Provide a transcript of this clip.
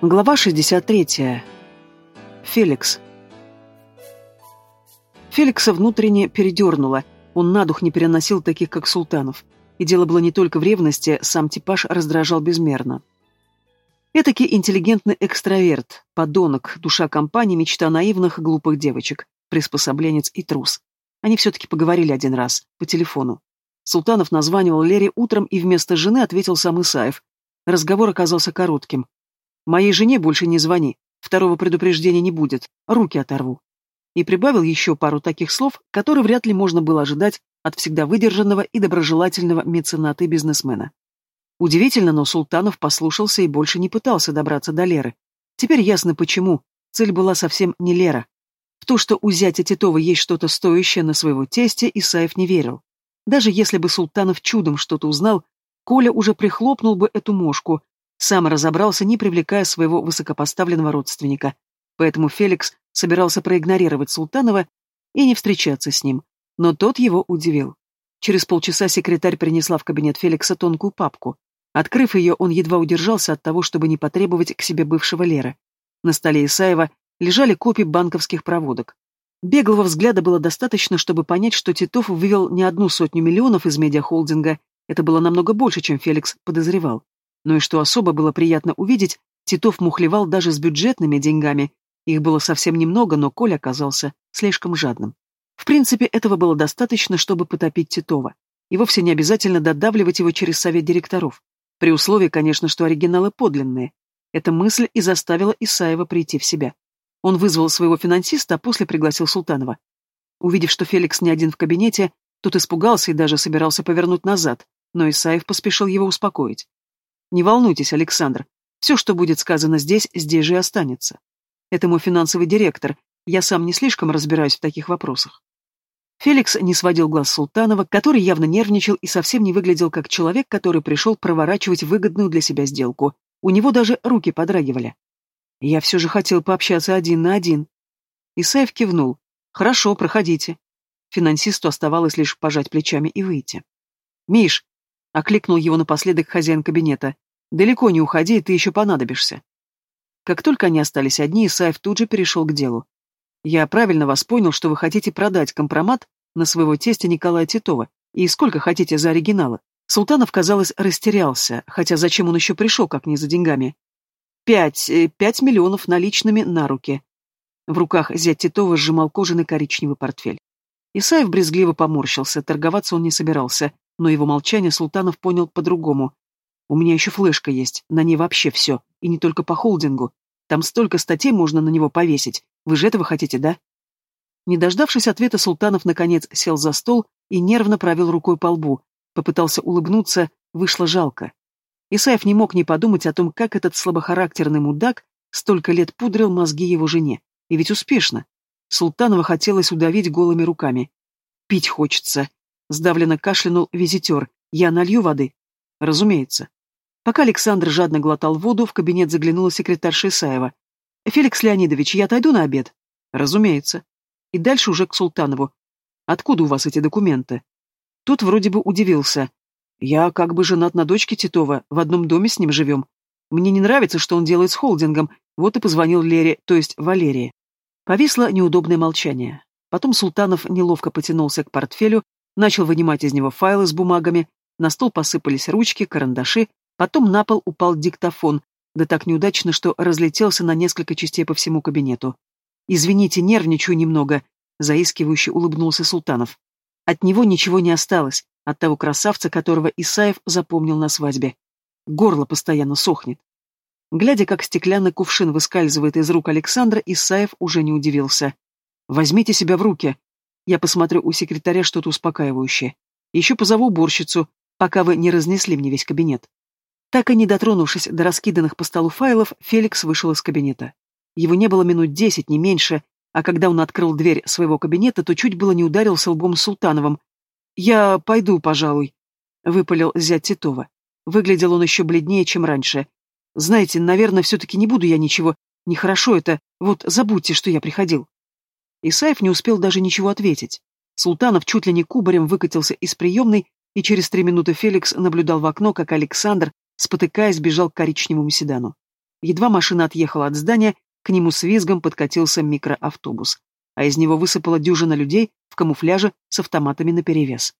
Глава 63. Феликс. Феликса внутренне передернуло. Он на дух не переносил таких, как Султанов. И дело было не только в ревности, сам типаж раздражал безмерно. Этакий интеллигентный экстраверт, подонок, душа компании, мечта наивных, глупых девочек, приспособленец и трус. Они все-таки поговорили один раз, по телефону. Султанов названивал Лере утром и вместо жены ответил сам Исаев. Разговор оказался коротким. Моей жене больше не звони. Второго предупреждения не будет. Руки оторву. И прибавил еще пару таких слов, которые вряд ли можно было ожидать от всегда выдержанного и доброжелательного мецената и бизнесмена. Удивительно, но Султанов послушался и больше не пытался добраться до Леры. Теперь ясно почему. Цель была совсем не Лера. В то, что у зятя Титова есть что-то стоящее на своего тестя, Исаев не верил. Даже если бы Султанов чудом что-то узнал, Коля уже прихлопнул бы эту мошку, сам разобрался, не привлекая своего высокопоставленного родственника. Поэтому Феликс собирался проигнорировать Султанова и не встречаться с ним. Но тот его удивил. Через полчаса секретарь принесла в кабинет Феликса тонкую папку. Открыв ее, он едва удержался от того, чтобы не потребовать к себе бывшего Леры. На столе Исаева лежали копии банковских проводок. Беглого взгляда было достаточно, чтобы понять, что Титов вывел не одну сотню миллионов из медиахолдинга. Это было намного больше, чем Феликс подозревал. Но и что особо было приятно увидеть, Титов мухлевал даже с бюджетными деньгами. Их было совсем немного, но Коля оказался слишком жадным. В принципе, этого было достаточно, чтобы потопить Титова. И вовсе не обязательно додавливать его через совет директоров. При условии, конечно, что оригиналы подлинные. Эта мысль и заставила Исаева прийти в себя. Он вызвал своего финансиста, а после пригласил Султанова. Увидев, что Феликс не один в кабинете, тот испугался и даже собирался повернуть назад, но Исаев поспешил его успокоить. Не волнуйтесь, Александр. Все, что будет сказано здесь, здесь же и останется. Это мой финансовый директор. Я сам не слишком разбираюсь в таких вопросах. Феликс не сводил глаз Султанова, который явно нервничал и совсем не выглядел как человек, который пришел проворачивать выгодную для себя сделку. У него даже руки подрагивали. Я все же хотел пообщаться один на один. Исаев кивнул. Хорошо, проходите. Финансисту оставалось лишь пожать плечами и выйти. «Миш, Окликнул его напоследок хозяин кабинета. «Далеко не уходи, ты еще понадобишься». Как только они остались одни, Исаев тут же перешел к делу. «Я правильно вас понял, что вы хотите продать компромат на своего тестя Николая Титова, и сколько хотите за оригиналы?» Султанов, казалось, растерялся, хотя зачем он еще пришел, как не за деньгами? «Пять, э, пять миллионов наличными на руки». В руках зять Титова сжимал кожаный коричневый портфель. Исаев брезгливо поморщился, торговаться он не собирался, но его молчание Султанов понял по-другому. «У меня еще флешка есть, на ней вообще все, и не только по холдингу. Там столько статей можно на него повесить. Вы же этого хотите, да?» Не дождавшись ответа, Султанов наконец сел за стол и нервно провел рукой по лбу. Попытался улыбнуться, вышло жалко. Исаев не мог не подумать о том, как этот слабохарактерный мудак столько лет пудрил мозги его жене. И ведь успешно. Султанова хотелось удавить голыми руками. «Пить хочется», Сдавленно кашлянул визитер. «Я налью воды?» «Разумеется». Пока Александр жадно глотал воду, в кабинет заглянула секретарша Исаева. «Феликс Леонидович, я отойду на обед?» «Разумеется». И дальше уже к Султанову. «Откуда у вас эти документы?» Тот вроде бы удивился. «Я как бы женат на дочке Титова, в одном доме с ним живем. Мне не нравится, что он делает с холдингом, вот и позвонил Лере, то есть Валерии». Повисло неудобное молчание. Потом Султанов неловко потянулся к портфелю, начал вынимать из него файлы с бумагами, на стол посыпались ручки, карандаши, потом на пол упал диктофон, да так неудачно, что разлетелся на несколько частей по всему кабинету. «Извините, нервничаю немного», — заискивающе улыбнулся Султанов. От него ничего не осталось, от того красавца, которого Исаев запомнил на свадьбе. Горло постоянно сохнет. Глядя, как стеклянный кувшин выскальзывает из рук Александра, Исаев уже не удивился. «Возьмите себя в руки», я посмотрю у секретаря что-то успокаивающее. Еще позову уборщицу, пока вы не разнесли мне весь кабинет. Так и не дотронувшись до раскиданных по столу файлов, Феликс вышел из кабинета. Его не было минут десять, не меньше, а когда он открыл дверь своего кабинета, то чуть было не ударился лбом Султановым. «Я пойду, пожалуй», — выпалил зять Титова. Выглядел он еще бледнее, чем раньше. «Знаете, наверное, все-таки не буду я ничего. Нехорошо это. Вот забудьте, что я приходил». Исаев не успел даже ничего ответить. Султанов чуть ли не кубарем выкатился из приемной, и через три минуты Феликс наблюдал в окно, как Александр, спотыкаясь, бежал к коричневому седану. Едва машина отъехала от здания, к нему с визгом подкатился микроавтобус, а из него высыпала дюжина людей в камуфляже с автоматами наперевес.